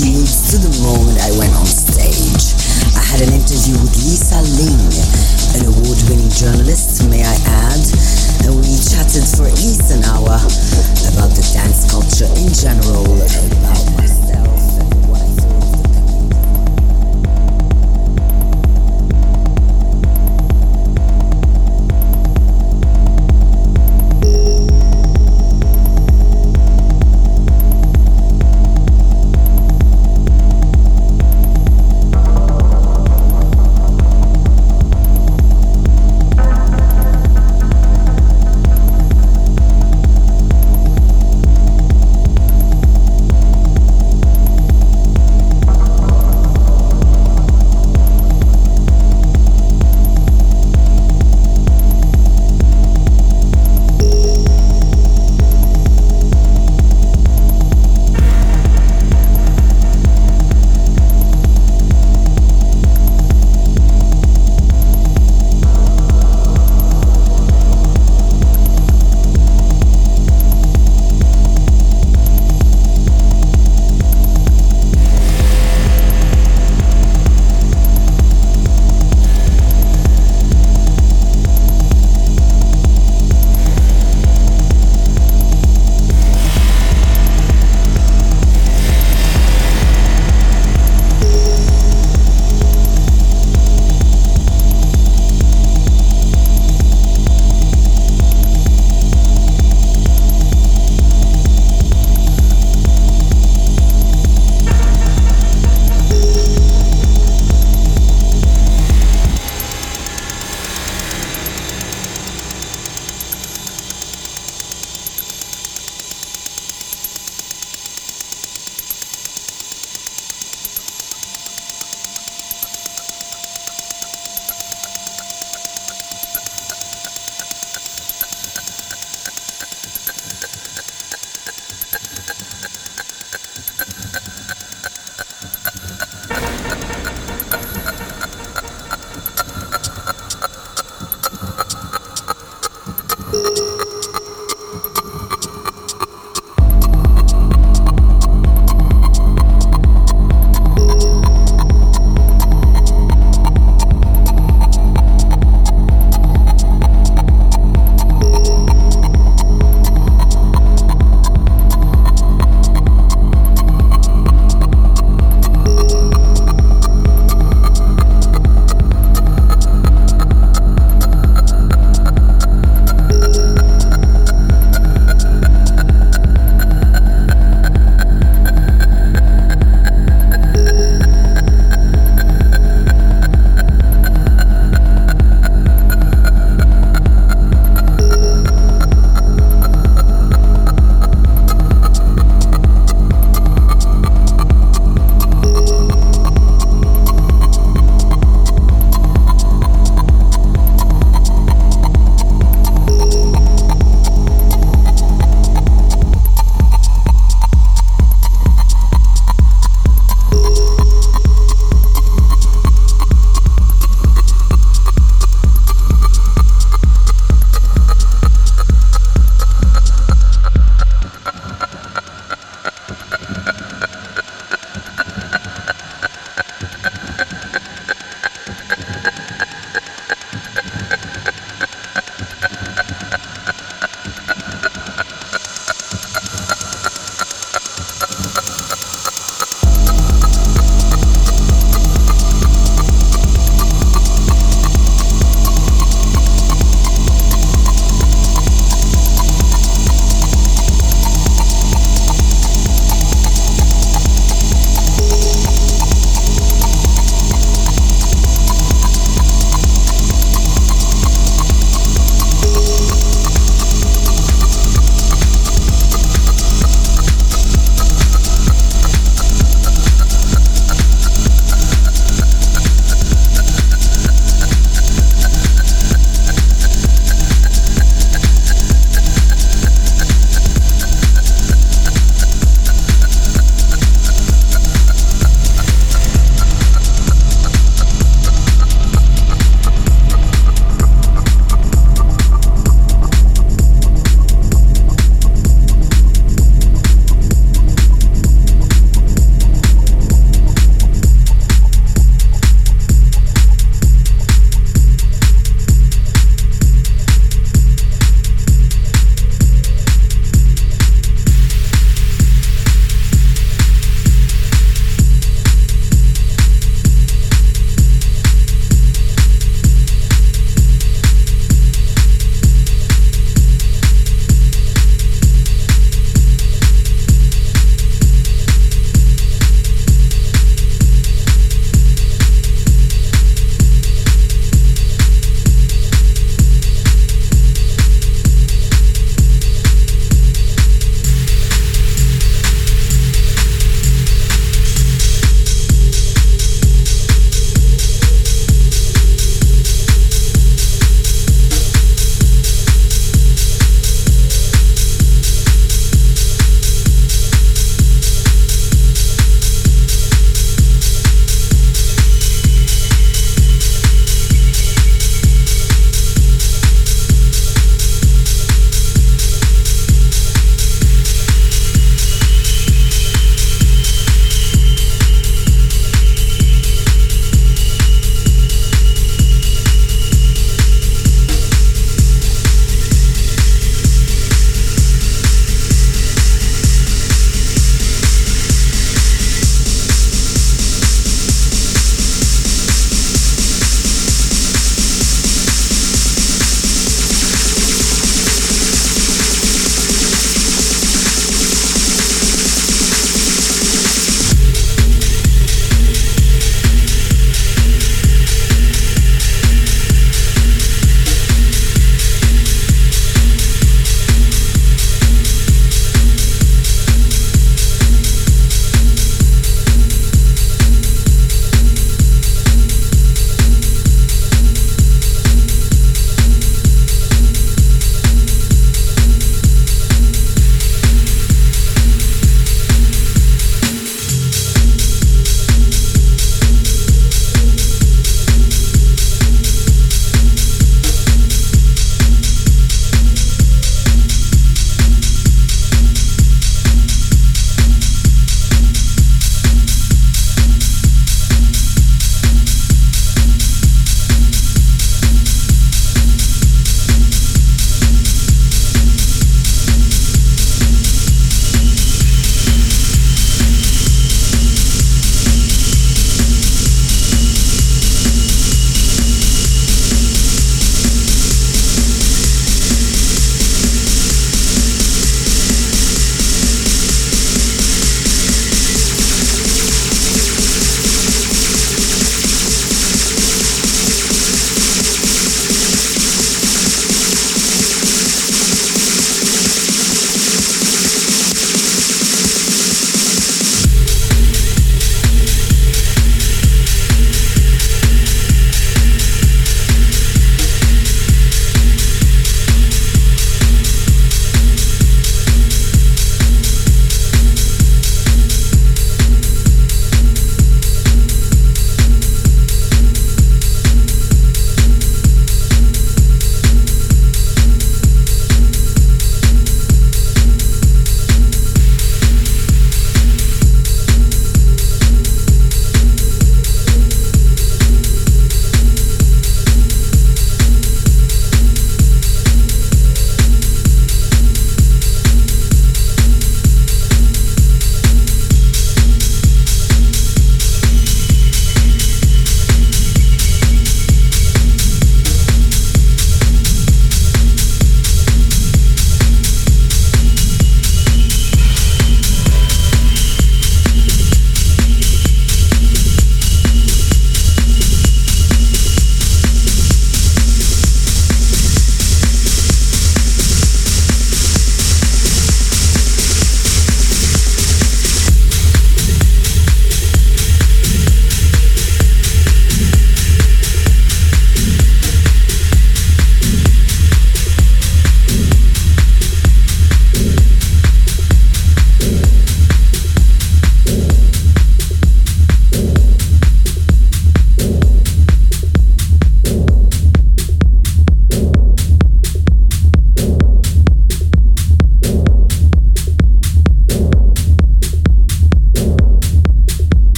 landed to the moment I went on stage. I had an interview with Lisa Ling, an award-winning journalist, may I add, and we chatted for at least an hour about the dance culture in general,